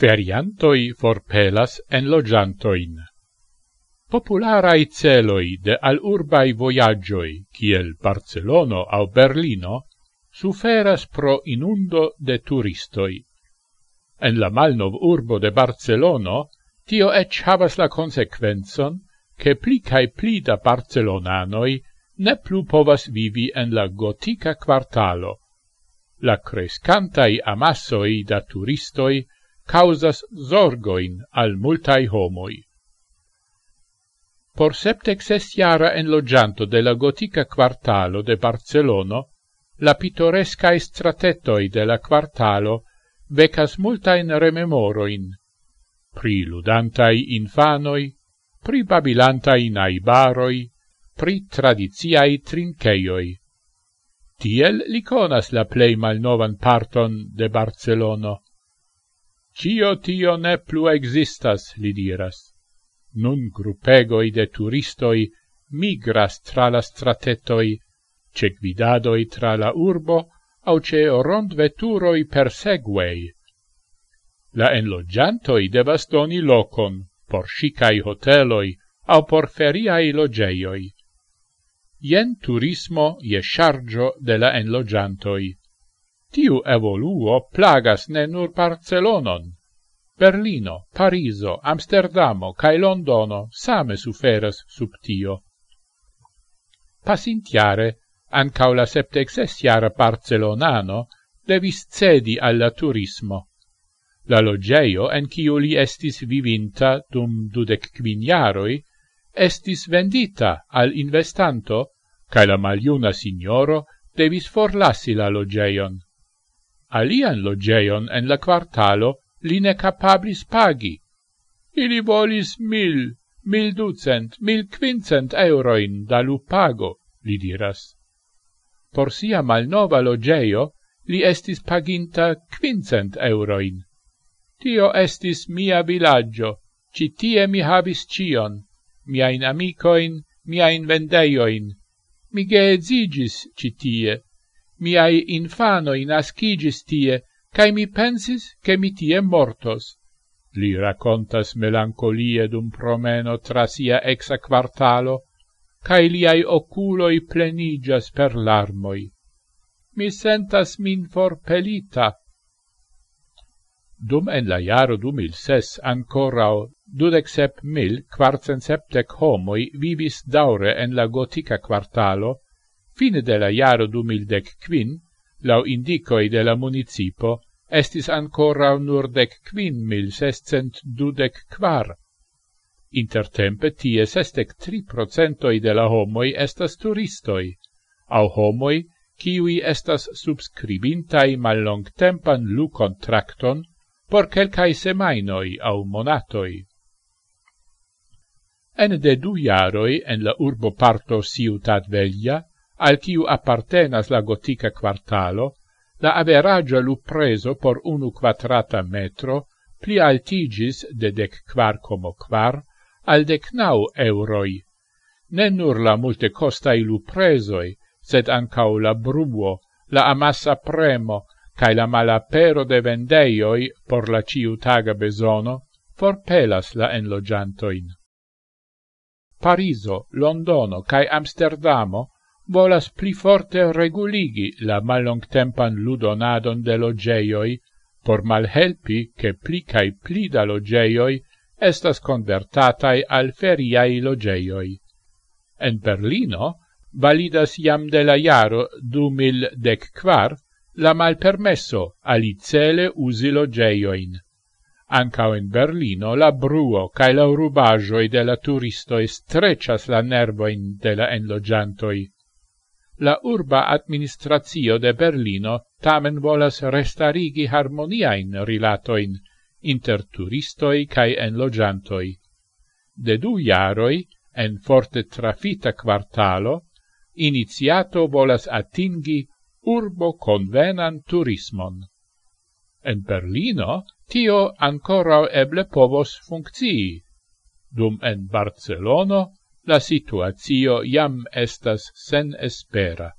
feriantoi forpelas en logiantoin. Popularai celoi de al urbai voyagioi, kiel Barcelono au Berlino, suferas pro inundo de turistoi. En la malnov urbo de Barcelono, tio ec havas la consequenzon, che pli cae pli da Barcelonanoi ne plu povas vivi en la gotica quartalo. La crescantai amassoi da turistoi causas zorgoin al multai homoi. Por septec en jara enlogianto de la gotica quartalo de Barcelono, la pittorescae stratetoi de la quartalo vecas multain rememoroin, pri ludantai infanoi, pri babilantai naibaroi, pri tradiziai trinceioi. Tiel li conas la plei malnovan parton de Barcelono. Cio tio ne plu existas, li diras. Nun grupegoi de turistoi migras tra la stratetoi, ce gvidadoi tra la urbo, au ce rondveturoi per segway. La enlogiantoi devas doni locon por shicai hoteloi au por feriai logeioi. Ien turismo je chargio de la enlogiantoi. Tiu evoluo plagas ne nur Barcelonon. Berlino, Pariso, Amsterdamo cae Londono same suferas sub tio. Pasintiare, ancau la septexesiara Barcelonano devis cedi alla turismo. La logeio en ciu li estis vivinta dum dudec quiniaroi estis vendita al investanto, cae la maliuna signoro devis forlassi la logeion alian logeion en la quartalo li ne capablis pagi. Ili volis mil, mil ducent, mil quincent euroin da lupago, li diras. Por sia malnova logeio li estis paginta quincent euroin. Tio estis mia villaggio, ci tie mi habis cion, miain amicoin, miain vendeioin. Mi geezigis ci tie, miai infanoi nascigis tie, cae mi pensis che mi tie mortos. Li racontas melancolie dum promeno tra sia exa quartalo, cae liai oculoi plenigas per larmoi. Mi sentas min forpelita. Dum en la jaro du mil ses ancorau dudec sep mil quarcent septec homoi vivis daure en la gotica quartalo, Fine de la jaro 2015, lau indicoi de la municipo, estis ancora nur dec quin mil sescent dudec quar. Intertempe tie sestec tri procentoi de la homoi estas turistoi, au homoi kiui estas subscribintai mallongtempan lu contracton por quelcae semainoi au monatoi. En de du jaroi en la urbo parto Ciutat Velia al quiu appartenas la gotica quartalo, la averagia lupreso por unu quadrata metro pli altigis de dec quar como quar al dec nau euroi. Ne nur la multe costai lupresoi, sed ancau la bruo, la amassa premo, cae la malapero de vendeioi por la ciutaga besono, forpelas la enlogiantoin. Pariso, Londono, cae Amsterdamo volas pli forte reguligi la mallongtempan ludonadon de logeioi, por malhelpi che pli cae pli da logeioi estas convertatai al feriai logeioi. En Berlino validas iam de la jaro du mil dec quar la malpermesso alicele usi logeioin. Ancao in Berlino la bruo cae la rubagioi de la turistoi streccias la nervoin de la enlogiantoi la urba administrazio de Berlino tamen volas restarigi harmoniain rilatoin inter turistoi cae enlogiantoi. De du jaroi, en forte trafita quartalo, iniziato volas atingi urbo convenan turismon. En Berlino tio ancora eble povos functii, dum en Barcelono la situatio jam estas sen espera.